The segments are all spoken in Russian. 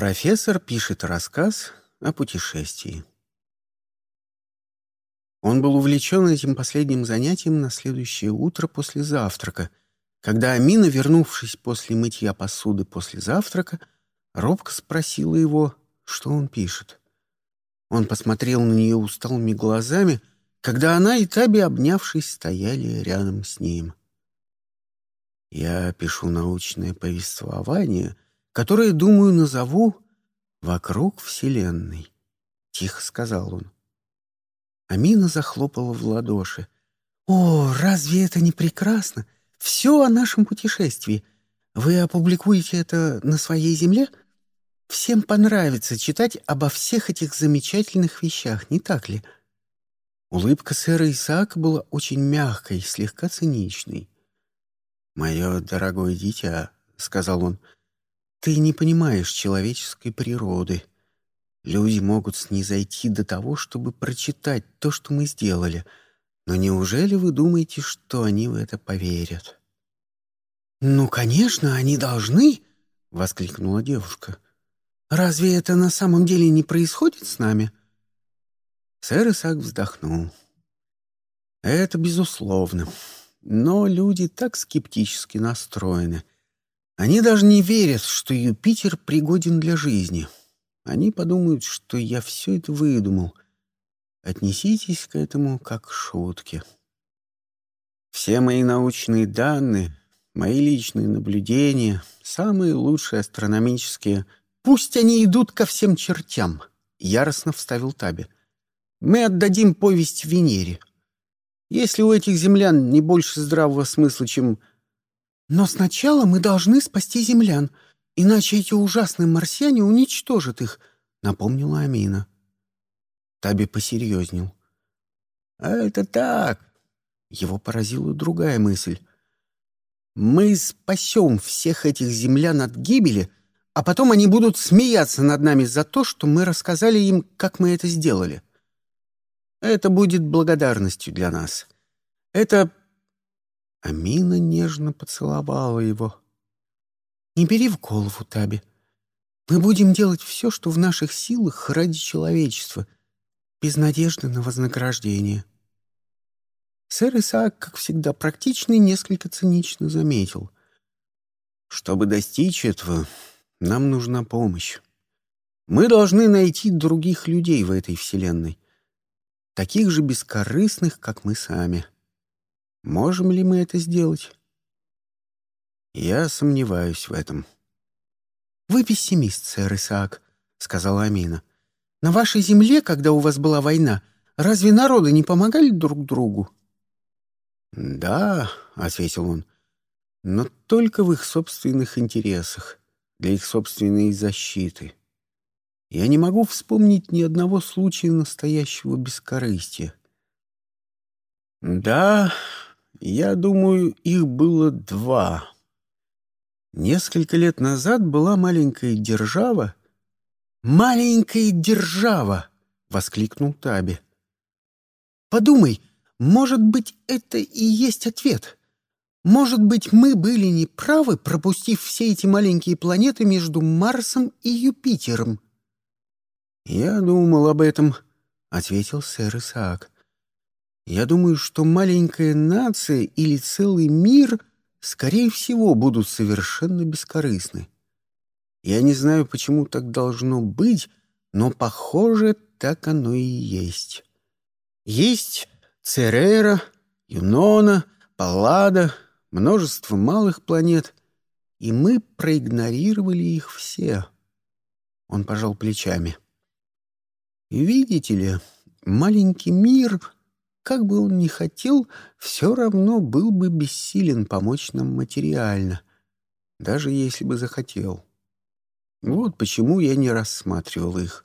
Профессор пишет рассказ о путешествии. Он был увлечен этим последним занятием на следующее утро после завтрака, когда Амина, вернувшись после мытья посуды после завтрака, робко спросила его, что он пишет. Он посмотрел на нее усталыми глазами, когда она и Таби, обнявшись, стояли рядом с ним. «Я пишу научное повествование», которое, думаю, назову «Вокруг Вселенной», — тихо сказал он. Амина захлопала в ладоши. «О, разве это не прекрасно? Все о нашем путешествии. Вы опубликуете это на своей земле? Всем понравится читать обо всех этих замечательных вещах, не так ли?» Улыбка сэра Исаака была очень мягкой, слегка циничной. «Мое дорогое дитя», — сказал он, — ты не понимаешь человеческой природы. Люди могут снизойти до того, чтобы прочитать то, что мы сделали. Но неужели вы думаете, что они в это поверят? «Ну, конечно, они должны!» — воскликнула девушка. «Разве это на самом деле не происходит с нами?» Сэр Исаак вздохнул. «Это безусловно. Но люди так скептически настроены. Они даже не верят, что Юпитер пригоден для жизни. Они подумают, что я все это выдумал. Отнеситесь к этому как к шутке. Все мои научные данные, мои личные наблюдения, самые лучшие астрономические, пусть они идут ко всем чертям, — яростно вставил Таби. Мы отдадим повесть Венере. Если у этих землян не больше здравого смысла, чем но сначала мы должны спасти землян, иначе эти ужасные марсиане уничтожат их, — напомнила Амина. Таби посерьезнел. «А это так!» Его поразила другая мысль. «Мы спасем всех этих землян от гибели, а потом они будут смеяться над нами за то, что мы рассказали им, как мы это сделали. Это будет благодарностью для нас. Это Амина нежно поцеловала его. «Не бери в голову, Таби. Мы будем делать все, что в наших силах ради человечества, без надежды на вознаграждение». Сэр Исаак, как всегда практичный, несколько цинично заметил. «Чтобы достичь этого, нам нужна помощь. Мы должны найти других людей в этой вселенной, таких же бескорыстных, как мы сами». Можем ли мы это сделать? Я сомневаюсь в этом. «Вы пессимист, сэр Исаак», — сказала Амина. «На вашей земле, когда у вас была война, разве народы не помогали друг другу?» «Да», — ответил он, — «но только в их собственных интересах, для их собственной защиты. Я не могу вспомнить ни одного случая настоящего бескорыстия». «Да, я думаю, их было два. Несколько лет назад была маленькая держава. «Маленькая держава!» — воскликнул Таби. «Подумай, может быть, это и есть ответ. Может быть, мы были неправы, пропустив все эти маленькие планеты между Марсом и Юпитером?» «Я думал об этом», — ответил сэр Исаак. Я думаю, что маленькая нация или целый мир, скорее всего, будут совершенно бескорыстны. Я не знаю, почему так должно быть, но, похоже, так оно и есть. Есть Церера, Юнона, Паллада, множество малых планет, и мы проигнорировали их все. Он пожал плечами. Видите ли, маленький мир как бы он ни хотел, все равно был бы бессилен помочь нам материально, даже если бы захотел. Вот почему я не рассматривал их.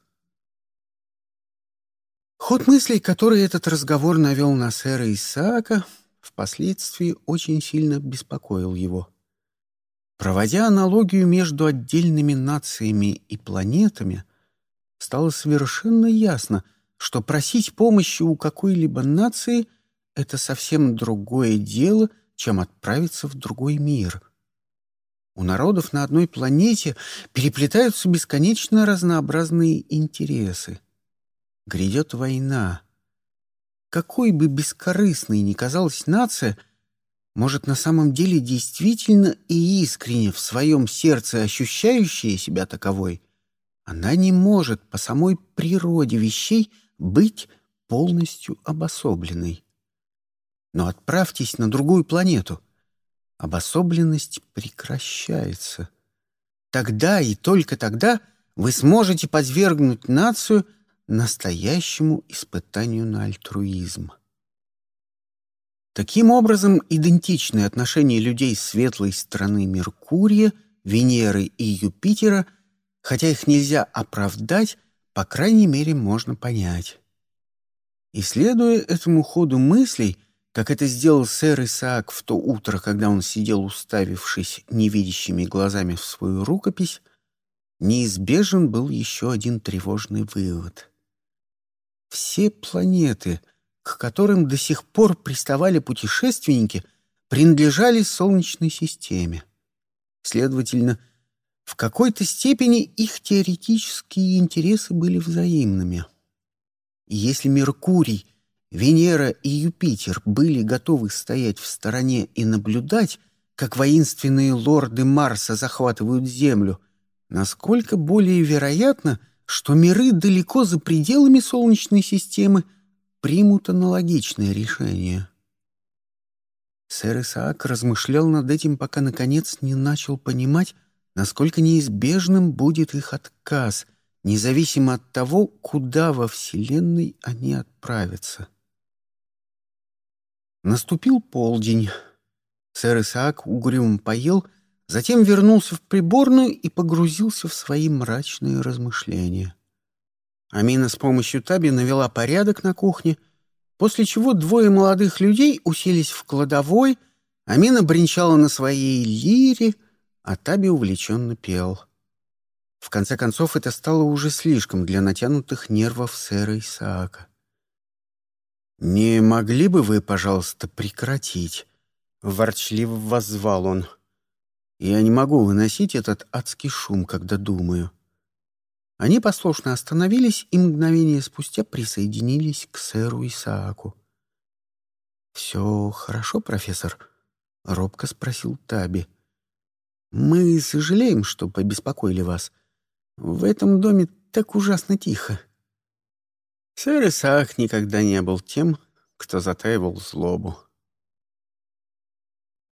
Ход мыслей, который этот разговор навел на сэра Исаака, впоследствии очень сильно беспокоил его. Проводя аналогию между отдельными нациями и планетами, стало совершенно ясно — что просить помощи у какой-либо нации — это совсем другое дело, чем отправиться в другой мир. У народов на одной планете переплетаются бесконечно разнообразные интересы. Грядет война. Какой бы бескорыстной ни казалась нация, может, на самом деле действительно и искренне в своем сердце ощущающая себя таковой, она не может по самой природе вещей быть полностью обособленной. Но отправьтесь на другую планету. Обособленность прекращается. Тогда и только тогда вы сможете подвергнуть нацию настоящему испытанию на альтруизм. Таким образом, идентичные отношения людей светлой стороны Меркурия, Венеры и Юпитера, хотя их нельзя оправдать, по крайней мере, можно понять. Исследуя этому ходу мыслей, как это сделал сэр Исаак в то утро, когда он сидел, уставившись невидящими глазами в свою рукопись, неизбежен был еще один тревожный вывод. Все планеты, к которым до сих пор приставали путешественники, принадлежали Солнечной системе. Следовательно, в какой-то степени их теоретические интересы были взаимными. И если Меркурий — Венера и Юпитер были готовы стоять в стороне и наблюдать, как воинственные лорды Марса захватывают Землю, насколько более вероятно, что миры далеко за пределами Солнечной системы примут аналогичное решение. Сэр Исаак размышлял над этим, пока, наконец, не начал понимать, насколько неизбежным будет их отказ, независимо от того, куда во Вселенной они отправятся. Наступил полдень. Сэр Исаак угрюм поел, затем вернулся в приборную и погрузился в свои мрачные размышления. Амина с помощью Таби навела порядок на кухне, после чего двое молодых людей уселись в кладовой, Амина бренчала на своей лире, а Таби увлеченно пел. В конце концов, это стало уже слишком для натянутых нервов сэра Исаака. «Не могли бы вы, пожалуйста, прекратить?» — ворчливо воззвал он. «Я не могу выносить этот адский шум, когда думаю». Они послушно остановились и мгновение спустя присоединились к сэру Исааку. «Все хорошо, профессор?» — робко спросил Таби. «Мы сожалеем, что побеспокоили вас. В этом доме так ужасно тихо». Сэр Исаак никогда не был тем, кто затаивал злобу.